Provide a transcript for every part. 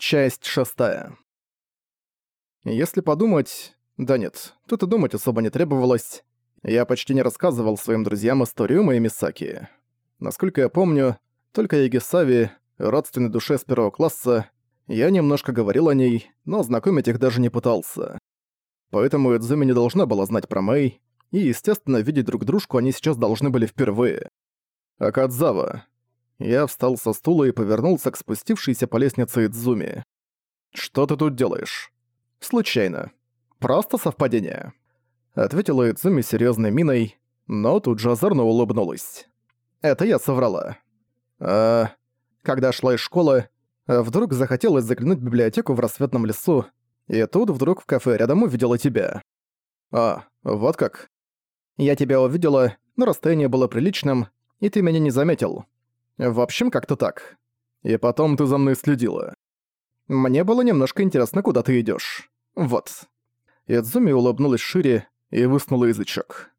Часть шестая. Если подумать... Да нет, тут и думать особо не требовалось. Я почти не рассказывал своим друзьям историю моей Мисаки. Насколько я помню, только Ягисави, родственной душе с первого класса, я немножко говорил о ней, но знакомить их даже не пытался. Поэтому Эдзуми не должна была знать про Мэй, и, естественно, видеть друг дружку они сейчас должны были впервые. Акадзава, я встал со стула и повернулся к спустившейся по лестнице Идзуми. «Что ты тут делаешь?» «Случайно. Просто совпадение», — ответила Идзуми серьёзной миной, но тут же озорно улыбнулась. «Это я соврала. А... Когда шла из школы, вдруг захотелось заглянуть в библиотеку в рассветном лесу, и тут вдруг в кафе рядом увидела тебя. А, вот как. Я тебя увидела, но расстояние было приличным, и ты меня не заметил. В общем, как-то так. И потом ты за мной следила. Мне было немножко интересно, куда ты идёшь. Вот. Идзуми улыбнулась шире и высунула язычок.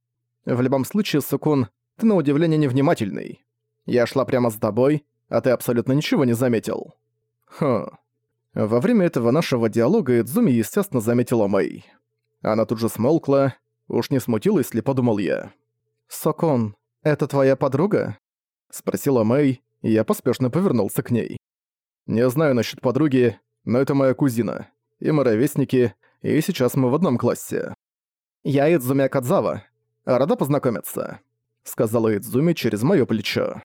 В любом случае, Сукун, ты на удивление невнимательный. Я шла прямо с тобой, а ты абсолютно ничего не заметил. Хм. Во время этого нашего диалога Идзуми, естественно, заметила Мэй. Она тут же смолкла, уж не смутилась ли, подумал я. «Сокон, это твоя подруга?» Спросила Мэй, и я поспешно повернулся к ней. «Не знаю насчет подруги, но это моя кузина. И мы ровесники, и сейчас мы в одном классе». «Я Идзуми Акадзава. Рада познакомиться», — сказала Идзуми через моё плечо.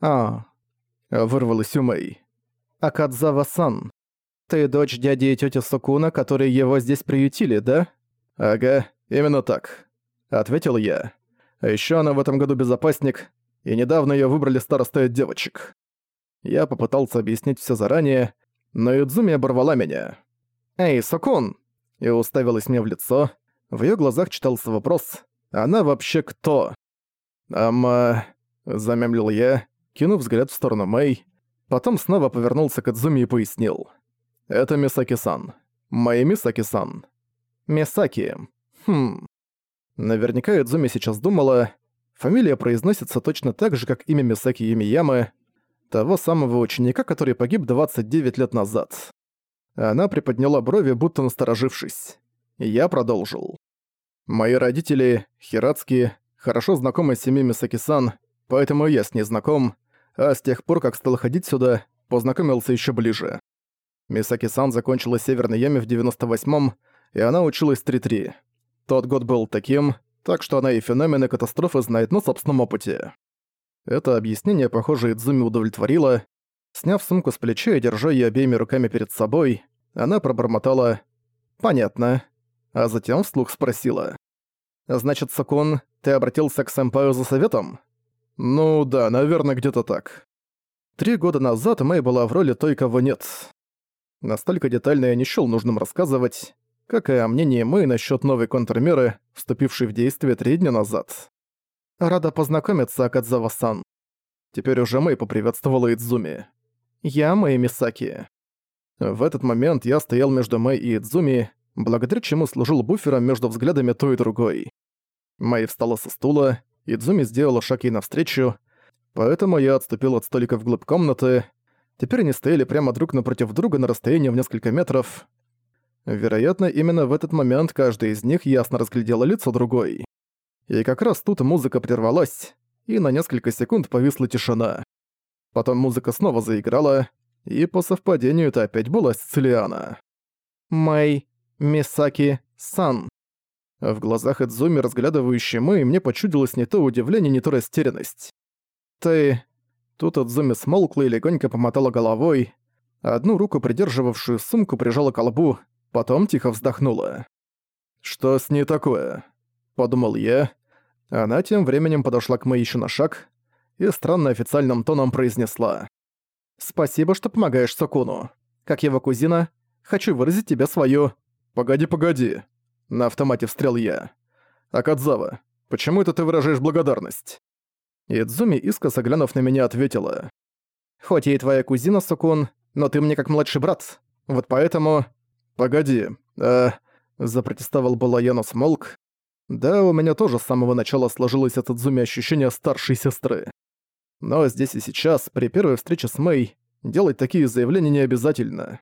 «А...» — вырвалась у Мэй. «Акадзава-сан, ты дочь дяди и тёти Сукуна, которые его здесь приютили, да?» «Ага, именно так», — ответил я. «А ещё она в этом году безопасник, и недавно её выбрали старостой девочек. Я попытался объяснить всё заранее, но Юдзуми оборвала меня. «Эй, Сокун!» И уставилась мне в лицо. В её глазах читался вопрос «Она вообще кто?» «Ама...» — замямлил я, кинув взгляд в сторону Мэй. Потом снова повернулся к Идзуми и пояснил. «Это Мисаки-сан. Мои Мисаки-сан». «Мисаки. Хм...» Наверняка Идзуми сейчас думала, Фамилия произносится точно так же, как имя Мисаки Юмиямы, того самого ученика, который погиб 29 лет назад. Она приподняла брови, будто насторожившись. Я продолжил. Мои родители, Хирацки, хорошо знакомы с семьей Мисаки-сан, поэтому я с ней знаком, а с тех пор, как стал ходить сюда, познакомился еще ближе. Мисаки-сан закончила Северной Яме в 98-м, и она училась 3-3. Тот год был таким, так что она и феномены катастрофы знает на собственном опыте. Это объяснение, похоже, Идзуми удовлетворило. Сняв сумку с плеча и держа её обеими руками перед собой, она пробормотала «Понятно», а затем вслух спросила. «Значит, Сакун, ты обратился к сэмпаю за советом?» «Ну да, наверное, где-то так». Три года назад Мэй была в роли той, кого нет. Настолько детально я не счёл нужным рассказывать, как и о мнении Мэй насчет новой контрмеры, вступившей в действие три дня назад. «Рада познакомиться, Акадзава-сан». Теперь уже Мэй поприветствовала Идзуми. «Я Мэй Мисаки». В этот момент я стоял между Мэй и Идзуми, благодаря чему служил буфером между взглядами той и другой. Мэй встала со стула, Идзуми сделала шаг ей навстречу, поэтому я отступил от столика вглубь комнаты. Теперь они стояли прямо друг напротив друга на расстоянии в несколько метров, Вероятно, именно в этот момент каждый из них ясно разглядела лицо другой. И как раз тут музыка прервалась, и на несколько секунд повисла тишина. Потом музыка снова заиграла, и по совпадению это опять была Сицилиана. «Мэй, Мисаки, Сан». В глазах Эдзуми, разглядывающей Мэй, мне почудилось не то удивление, не то растерянность. «Ты...» Тут Эдзуми смолкла и легонько помотала головой, одну руку, придерживавшую сумку, прижала к лбу, потом тихо вздохнула. «Что с ней такое?» – подумал я. Она тем временем подошла к Мэй ещё на шаг и странно официальным тоном произнесла. «Спасибо, что помогаешь Сокуну. Как его кузина, хочу выразить тебе свою...» «Погоди, погоди!» – на автомате встрял я. «Акадзава, почему это ты выражаешь благодарность?» Идзуми, искоса глянув на меня, ответила. «Хоть и твоя кузина, Сокун, но ты мне как младший брат. Вот поэтому...» «Погоди, э...» – запротестовал было Янус Молк. «Да, у меня тоже с самого начала сложилось от Идзуми ощущение старшей сестры. Но здесь и сейчас, при первой встрече с Мэй, делать такие заявления не обязательно.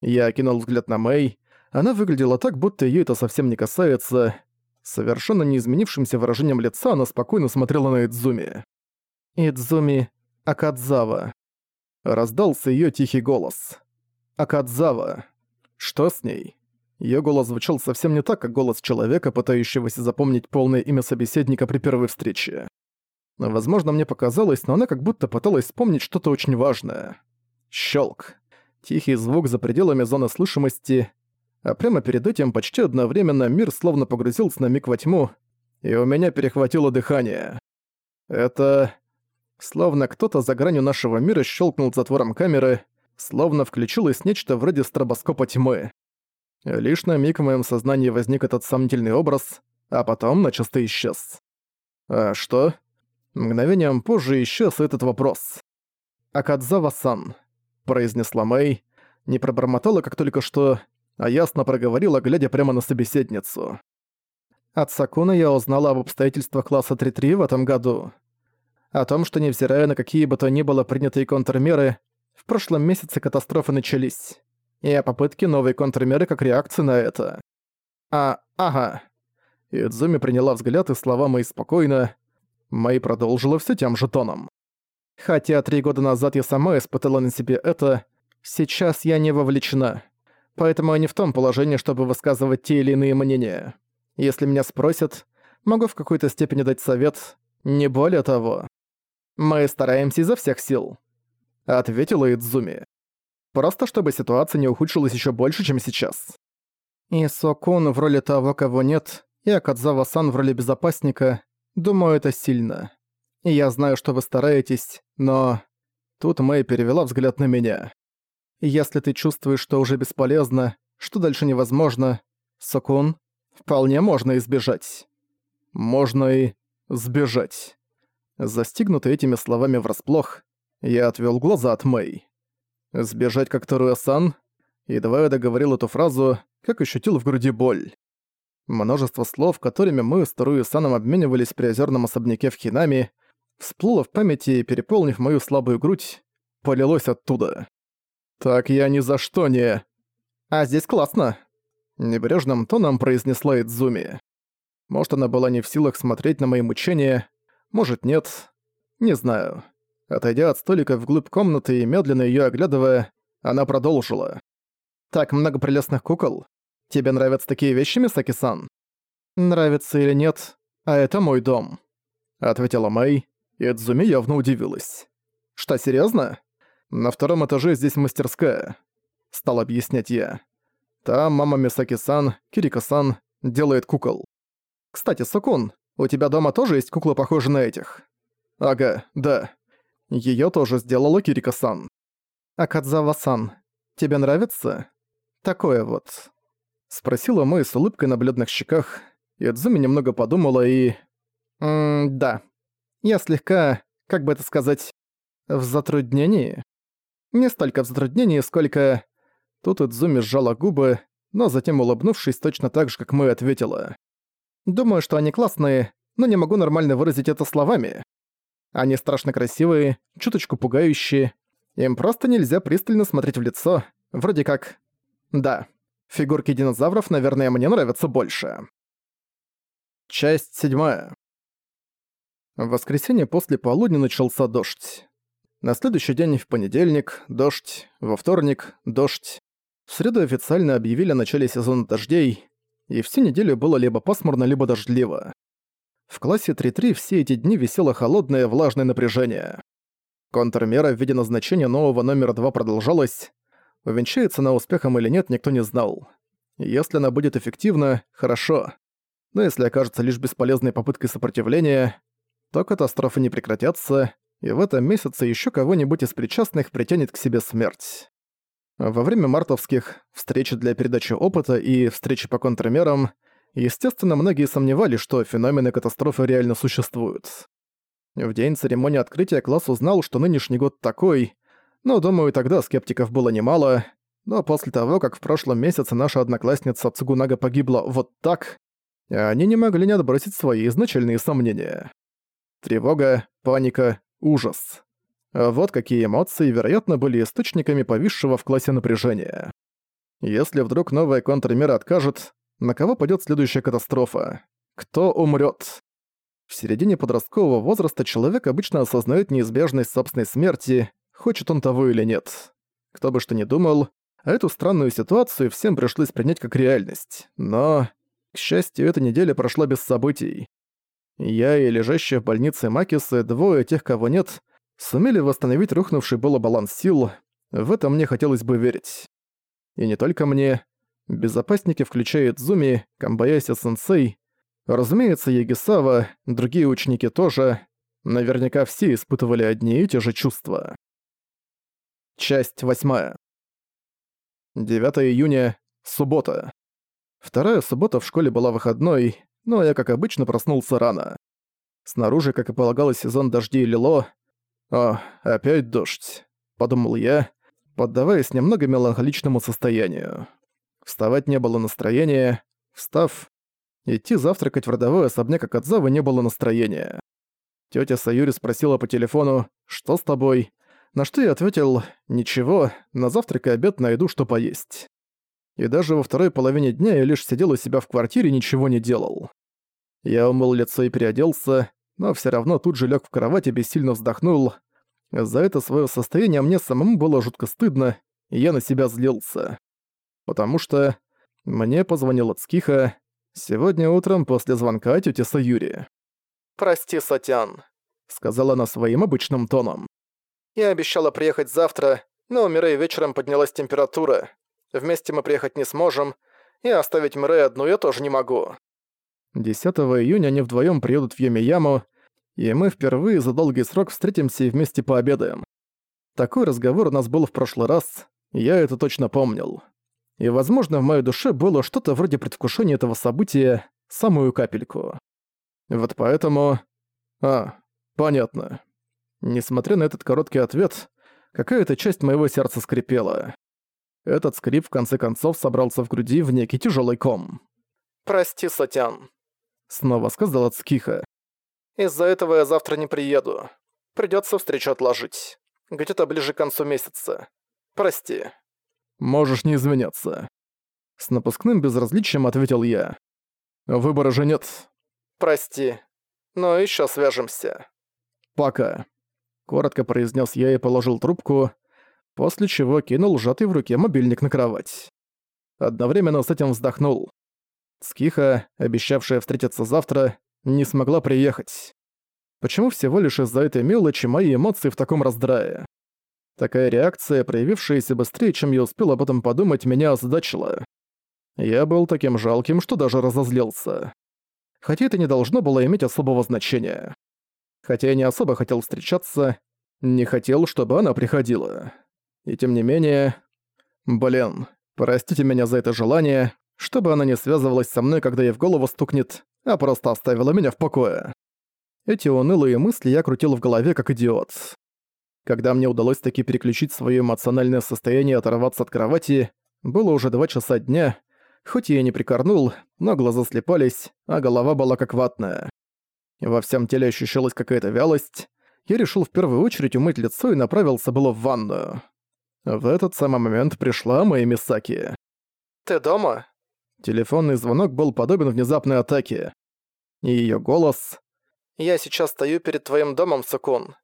Я кинул взгляд на Мэй. Она выглядела так, будто её это совсем не касается. Совершенно не изменившимся выражением лица она спокойно смотрела на Идзуми. «Идзуми Акадзава». Раздался её тихий голос. «Акадзава. Что с ней?» Её голос звучал совсем не так, как голос человека, пытающегося запомнить полное имя собеседника при первой встрече. Возможно, мне показалось, но она как будто пыталась вспомнить что-то очень важное. Щелк. Тихий звук за пределами зоны слышимости, а прямо перед этим почти одновременно мир словно погрузился на миг во тьму, и у меня перехватило дыхание. Это... Словно кто-то за гранью нашего мира щелкнул затвором камеры, словно включилось нечто вроде стробоскопа тьмы. Лишь на миг в моем сознании возник этот сомнительный образ, а потом начисто исчез. А что? Мгновением позже исчез этот вопрос. «Акадзава-сан», — произнесла Мэй, не пробормотала, как только что, а ясно проговорила, глядя прямо на собеседницу. От Сакуна я узнала об обстоятельствах класса 3-3 в этом году. О том, что невзирая на какие бы то ни было принятые контрмеры, прошлом месяце катастрофы начались. И о попытке новой контрмеры как реакции на это. А, ага. Идзуми приняла взгляд и слова мои спокойно. Мэй продолжила все тем же тоном. Хотя три года назад я сама испытала на себе это, сейчас я не вовлечена. Поэтому я не в том положении, чтобы высказывать те или иные мнения. Если меня спросят, могу в какой-то степени дать совет, не более того. Мы стараемся изо всех сил. Ответила Идзуми. Просто чтобы ситуация не ухудшилась еще больше, чем сейчас. И Сокун в роли того, кого нет, и Акадзава-сан в роли безопасника, думаю, это сильно. И я знаю, что вы стараетесь, но... Тут Мэй перевела взгляд на меня. Если ты чувствуешь, что уже бесполезно, что дальше невозможно, Сокун, вполне можно избежать. Можно и сбежать. Застигнутый этими словами врасплох, я отвел глаза от Мэй. Сбежать как Таруя-сан? Едва я договорил эту фразу, как ощутил в груди боль. Множество слов, которыми мы с Таруя-саном обменивались при озерном особняке в Хинами, всплыло в памяти и, переполнив мою слабую грудь, полилось оттуда. «Так я ни за что не...» «А здесь классно!» Небрежным тоном произнесла Идзуми. Может, она была не в силах смотреть на мои мучения, может, нет. Не знаю. Отойдя от столика вглубь комнаты и медленно её оглядывая, она продолжила. «Так много прелестных кукол. Тебе нравятся такие вещи, Мисаки-сан?» «Нравится или нет, а это мой дом», — ответила Мэй, и Эдзуми явно удивилась. «Что, серьёзно? На втором этаже здесь мастерская», — стал объяснять я. «Там мама Мисаки-сан, Кирика-сан, делает кукол. Кстати, Сокун, у тебя дома тоже есть кукла, похожая на этих?» «Ага, да. Её тоже сделала Кирика-сан». «Акадзава-сан, тебе нравится?» «Такое вот». Спросила Мэй с улыбкой на бледных щеках, и Эдзуми немного подумала и... «Ммм, да. Я слегка, как бы это сказать, в затруднении?» Не столько в затруднении, сколько... Тут Идзуми сжала губы, но затем, улыбнувшись, точно так же, как мы, ответила. «Думаю, что они классные, но не могу нормально выразить это словами. Они страшно красивые, чуточку пугающие. Им просто нельзя пристально смотреть в лицо, вроде как... Да, фигурки динозавров, наверное, мне нравятся больше». Часть седьмая. В воскресенье после полудня начался дождь. На следующий день в понедельник – дождь, во вторник – дождь. В среду официально объявили о начале сезона дождей, и всю неделю было либо пасмурно, либо дождливо. В классе 3-3 все эти дни висело холодное влажное напряжение. Контрмера в виде назначения нового номера 2 продолжалась. Увенчается она успехом или нет, никто не знал. Если она будет эффективна, хорошо. Но если окажется лишь бесполезной попыткой сопротивления, то катастрофы не прекратятся, и в этом месяце еще кого-нибудь из причастных притянет к себе смерть. Во время мартовских встреч для передачи опыта и встречи по контрмерам, естественно, многие сомневались, что феномены катастрофы реально существуют. В день церемонии открытия класс узнал, что нынешний год такой, но, думаю, тогда скептиков было немало, но после того, как в прошлом месяце наша одноклассница Цугунага погибла вот так, они не могли не отбросить свои изначальные сомнения. Тревога, паника, ужас. Вот какие эмоции, вероятно, были источниками повисшего в классе напряжения. Если вдруг новая контрмера откажет, на кого пойдет следующая катастрофа? Кто умрет? В середине подросткового возраста человек обычно осознает неизбежность собственной смерти, хочет он того или нет. Кто бы что ни думал, эту странную ситуацию всем пришлось принять как реальность. Но, к счастью, эта неделя прошла без событий. Я и лежащие в больнице Макисы, двое тех, кого нет, сумели восстановить рухнувший было баланс сил, в это мне хотелось бы верить. И не только мне. Безопасники, включая Зуми, Камбаяси-сенсей, разумеется, Ягисава, другие ученики тоже, наверняка все испытывали одни и те же чувства. Часть восьмая. 9 июня, суббота. Вторая суббота в школе была выходной, но я, как обычно, проснулся рано. Снаружи, как и полагалось, сезон дождей лило. «О, опять дождь», — подумал я, поддаваясь немного меланхоличному состоянию. Вставать не было настроения. Встав, идти завтракать в родовой особняк Акадзавы не было настроения. Тётя Саюри спросила по телефону «Что с тобой?», на что я ответил «Ничего, на завтрак и обед найду, что поесть». И даже во второй половине дня я лишь сидел у себя в квартире и ничего не делал. Я умыл лицо и переоделся, но все равно тут же лег в кровать и бессильно вздохнул. За это свое состояние мне самому было жутко стыдно, и я на себя злился. Потому что мне позвонила Цкиха сегодня утром после звонка тети Саюри. «Прости, Сатян», — сказала она своим обычным тоном. «Я обещала приехать завтра, но у Мирей вечером поднялась температура. Вместе мы приехать не сможем, и оставить Мирей одну я тоже не могу. 10 июня они вдвоем приедут в Йомияму, и мы впервые за долгий срок встретимся и вместе пообедаем. Такой разговор у нас был в прошлый раз, я это точно помнил. И, возможно, в моей душе было что-то вроде предвкушения этого события, самую капельку. Вот поэтому... А, понятно. Несмотря на этот короткий ответ, какая-то часть моего сердца скрипела. Этот скрип в конце концов собрался в груди в некий тяжелый ком. «Прости, Сатян», Снова сказала Цкиха. «Из-за этого я завтра не приеду. Придётся встречу отложить. Где-то ближе к концу месяца. Прости». «Можешь не извиняться». С напускным безразличием ответил я. «Выбора же нет». «Прости. Но ещё свяжемся». «Пока», — коротко произнес я и положил трубку, после чего кинул сжатый в руке мобильник на кровать. Одновременно с этим вздохнул. Скиха, обещавшая встретиться завтра, не смогла приехать. Почему всего лишь из-за этой мелочи мои эмоции в таком раздрае? Такая реакция, проявившаяся быстрее, чем я успел об этом подумать, меня озадачила. Я был таким жалким, что даже разозлился. Хотя это не должно было иметь особого значения. Хотя я не особо хотел встречаться, не хотел, чтобы она приходила. И тем не менее... Блин, простите меня за это желание, чтобы она не связывалась со мной, когда ей в голову стукнет, а просто оставила меня в покое. Эти унылые мысли я крутил в голове как идиот. Когда мне удалось таки переключить свое эмоциональное состояние и оторваться от кровати, было уже два часа дня, хоть я и не прикорнул, но глаза слепались, а голова была как ватная. Во всем теле ощущалась какая-то вялость. Я решил в первую очередь умыть лицо и направился было в ванную. В этот самый момент пришла моя Мисаки. «Ты дома?» Телефонный звонок был подобен внезапной атаке. И её голос... «Я сейчас стою перед твоим домом, Сукун.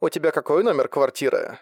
У тебя какой номер квартиры?»